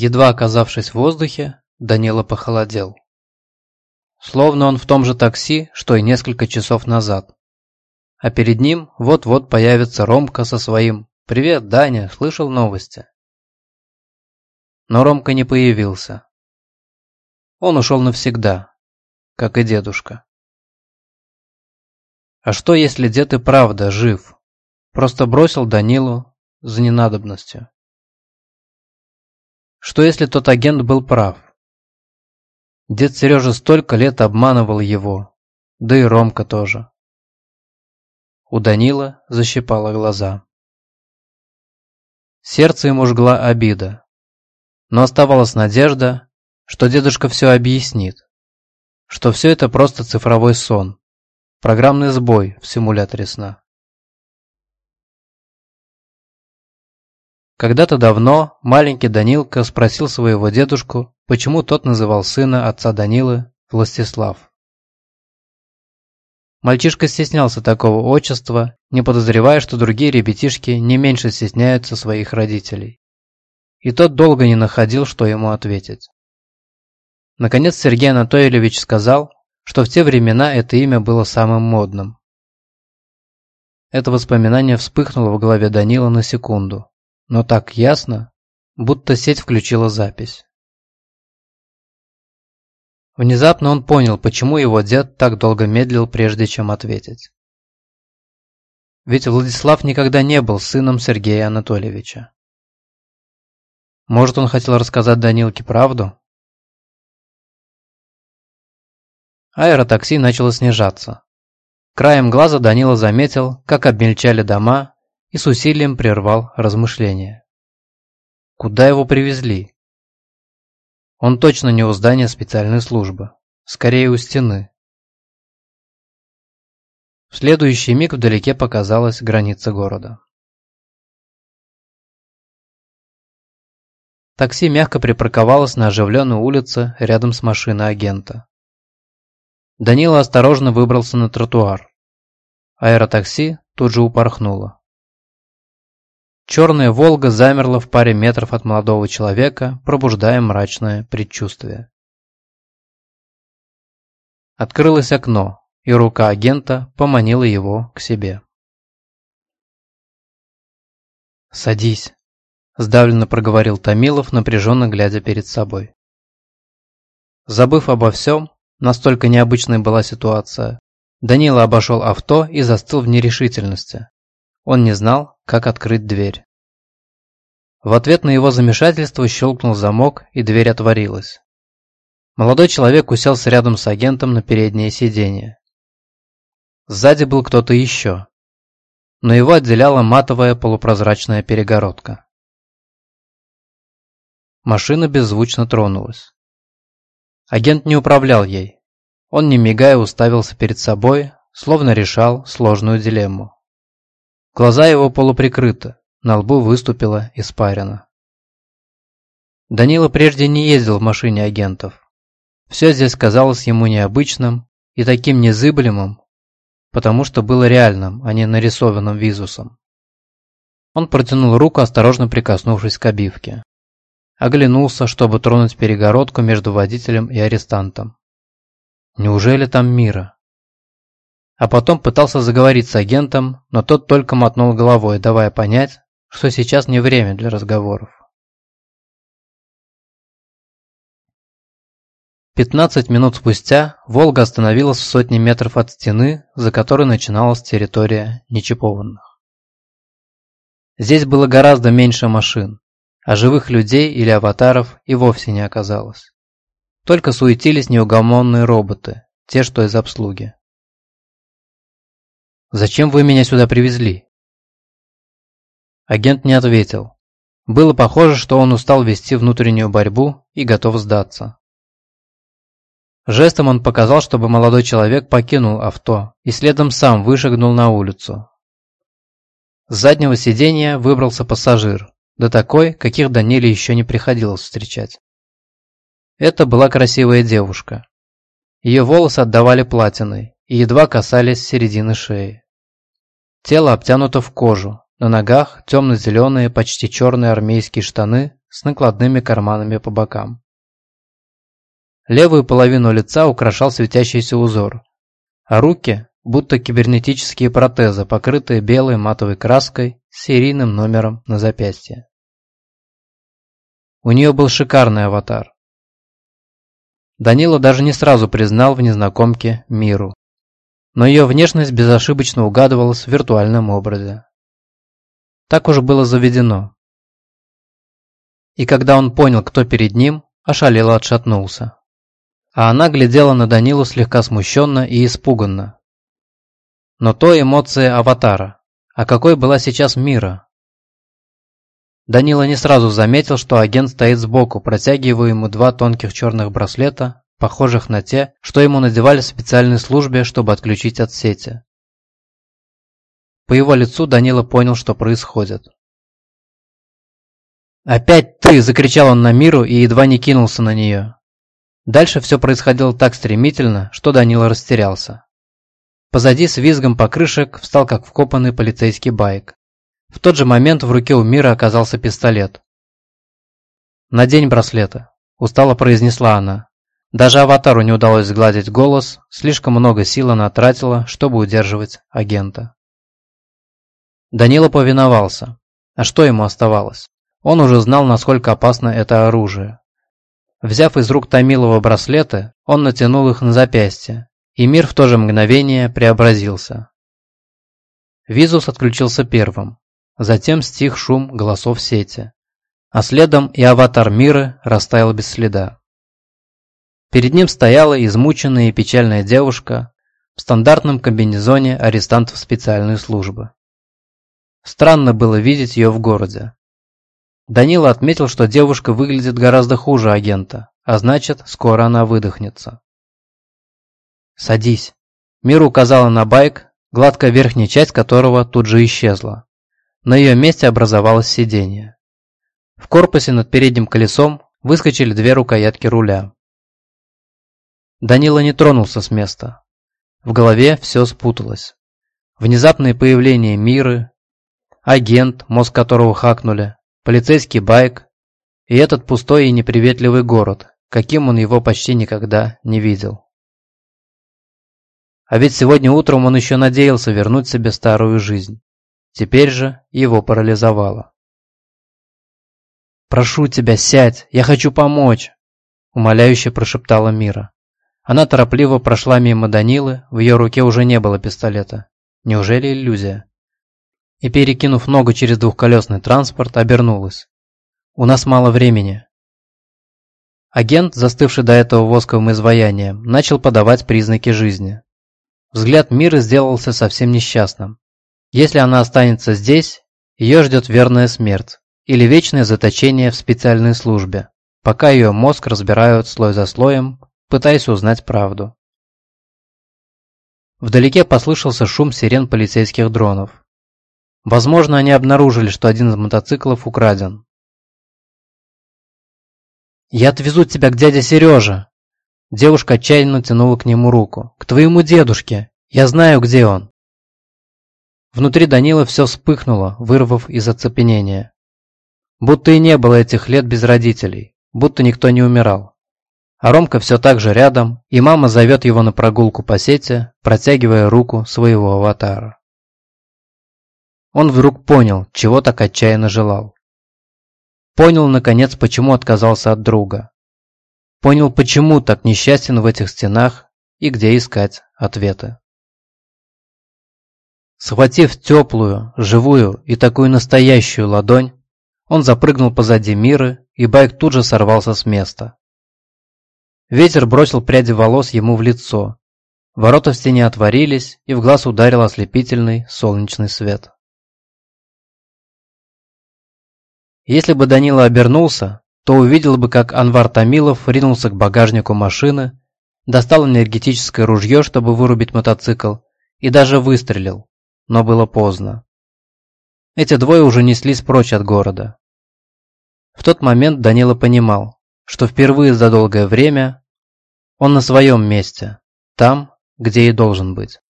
Едва оказавшись в воздухе, Данила похолодел. Словно он в том же такси, что и несколько часов назад. А перед ним вот-вот появится Ромка со своим «Привет, Даня, слышал новости?» Но Ромка не появился. Он ушел навсегда, как и дедушка. А что, если дед и правда жив? Просто бросил Данилу за ненадобностью. Что, если тот агент был прав? Дед Сережа столько лет обманывал его, да и Ромка тоже. У Данила защипало глаза. Сердце ему жгла обида. Но оставалась надежда, что дедушка все объяснит, что все это просто цифровой сон, программный сбой в симуляторе сна. Когда-то давно маленький Данилка спросил своего дедушку, почему тот называл сына отца Данилы Властислав. Мальчишка стеснялся такого отчества, не подозревая, что другие ребятишки не меньше стесняются своих родителей. И тот долго не находил, что ему ответить. Наконец Сергей Анатольевич сказал, что в те времена это имя было самым модным. Это воспоминание вспыхнуло в голове Данила на секунду, но так ясно, будто сеть включила запись. Внезапно он понял, почему его дед так долго медлил, прежде чем ответить. Ведь Владислав никогда не был сыном Сергея Анатольевича. Может, он хотел рассказать Данилке правду? Аэротакси начало снижаться. Краем глаза Данила заметил, как обмельчали дома и с усилием прервал размышления. Куда его привезли? Он точно не у здания специальной службы, скорее у стены. В следующий миг вдалеке показалась граница города. Такси мягко припарковалось на оживленной улице рядом с машиной агента. Данила осторожно выбрался на тротуар. Аэротакси тут же упорхнуло. Черная «Волга» замерла в паре метров от молодого человека, пробуждая мрачное предчувствие. Открылось окно, и рука агента поманила его к себе. «Садись», Сдавленно проговорил Томилов, напряженно глядя перед собой. Забыв обо всем, настолько необычной была ситуация, Данила обошел авто и застыл в нерешительности. Он не знал, как открыть дверь. В ответ на его замешательство щелкнул замок, и дверь отворилась. Молодой человек уселся рядом с агентом на переднее сиденье. Сзади был кто-то еще, но его отделяла матовая полупрозрачная перегородка. Машина беззвучно тронулась. Агент не управлял ей. Он, не мигая, уставился перед собой, словно решал сложную дилемму. Глаза его полуприкрыты, на лбу выступила испарина. Данила прежде не ездил в машине агентов. Все здесь казалось ему необычным и таким незыблемым, потому что было реальным, а не нарисованным визусом. Он протянул руку, осторожно прикоснувшись к обивке. Оглянулся, чтобы тронуть перегородку между водителем и арестантом. Неужели там мира? А потом пытался заговорить с агентом, но тот только мотнул головой, давая понять, что сейчас не время для разговоров. 15 минут спустя «Волга» остановилась в сотне метров от стены, за которой начиналась территория нечипованных. Здесь было гораздо меньше машин а живых людей или аватаров и вовсе не оказалось. Только суетились неугомонные роботы, те, что из обслуги. «Зачем вы меня сюда привезли?» Агент не ответил. Было похоже, что он устал вести внутреннюю борьбу и готов сдаться. Жестом он показал, чтобы молодой человек покинул авто и следом сам вышагнул на улицу. С заднего сиденья выбрался пассажир, да такой, каких Даниле еще не приходилось встречать. Это была красивая девушка. Ее волосы отдавали платиной и едва касались середины шеи. Тело обтянуто в кожу, на ногах темно-зеленые, почти черные армейские штаны с накладными карманами по бокам. Левую половину лица украшал светящийся узор, а руки, будто кибернетические протезы, покрытые белой матовой краской с серийным номером на запястье. У нее был шикарный аватар. Данила даже не сразу признал в незнакомке Миру. Но ее внешность безошибочно угадывалась в виртуальном образе. Так уж было заведено. И когда он понял, кто перед ним, ошалело отшатнулся. А она глядела на Данилу слегка смущенно и испуганно. Но то эмоции аватара. А какой была сейчас Мира? Данила не сразу заметил, что агент стоит сбоку, протягивая ему два тонких черных браслета, похожих на те, что ему надевали в специальной службе, чтобы отключить от сети. По его лицу Данила понял, что происходит. «Опять ты!» – закричал он на миру и едва не кинулся на нее. Дальше все происходило так стремительно, что Данила растерялся. Позади с визгом покрышек встал как вкопанный полицейский байк. В тот же момент в руке у Мира оказался пистолет. «Надень браслеты», – устало произнесла она. Даже аватару не удалось сгладить голос, слишком много сил она тратила, чтобы удерживать агента. Данила повиновался. А что ему оставалось? Он уже знал, насколько опасно это оружие. Взяв из рук Томилова браслеты, он натянул их на запястье, и мир в то же мгновение преобразился. Визус отключился первым. Затем стих шум голосов сети. А следом и аватар мира растаял без следа. Перед ним стояла измученная и печальная девушка в стандартном комбинезоне арестантов специальной службы. Странно было видеть ее в городе. Данила отметил, что девушка выглядит гораздо хуже агента, а значит, скоро она выдохнется. «Садись». Мира указала на байк, гладкая верхняя часть которого тут же исчезла. На ее месте образовалось сиденье. В корпусе над передним колесом выскочили две рукоятки руля. Данила не тронулся с места. В голове все спуталось. Внезапное появление Миры, агент, мозг которого хакнули, полицейский байк и этот пустой и неприветливый город, каким он его почти никогда не видел. А ведь сегодня утром он еще надеялся вернуть себе старую жизнь. Теперь же его парализовало. «Прошу тебя, сядь, я хочу помочь!» Умоляюще прошептала Мира. Она торопливо прошла мимо Данилы, в ее руке уже не было пистолета. Неужели иллюзия? И перекинув ногу через двухколесный транспорт, обернулась. «У нас мало времени». Агент, застывший до этого восковым изваянием, начал подавать признаки жизни. Взгляд Миры сделался совсем несчастным. Если она останется здесь, ее ждет верная смерть или вечное заточение в специальной службе, пока ее мозг разбирают слой за слоем, пытаясь узнать правду. Вдалеке послышался шум сирен полицейских дронов. Возможно, они обнаружили, что один из мотоциклов украден. «Я отвезу тебя к дяде Сереже!» Девушка отчаянно тянула к нему руку. «К твоему дедушке! Я знаю, где он!» Внутри Данила все вспыхнуло, вырвав из оцепенения. Будто и не было этих лет без родителей, будто никто не умирал. А Ромка все так же рядом, и мама зовет его на прогулку по сети, протягивая руку своего аватара. Он вдруг понял, чего так отчаянно желал. Понял, наконец, почему отказался от друга. Понял, почему так несчастен в этих стенах и где искать ответы. Схватив теплую, живую и такую настоящую ладонь, он запрыгнул позади Миры, и байк тут же сорвался с места. Ветер бросил пряди волос ему в лицо. Ворота в стене отворились, и в глаз ударил ослепительный солнечный свет. Если бы Данила обернулся, то увидел бы, как Анвар Томилов ринулся к багажнику машины, достал энергетическое ружье, чтобы вырубить мотоцикл, и даже выстрелил но было поздно. Эти двое уже неслись прочь от города. В тот момент Данила понимал, что впервые за долгое время он на своем месте, там, где и должен быть.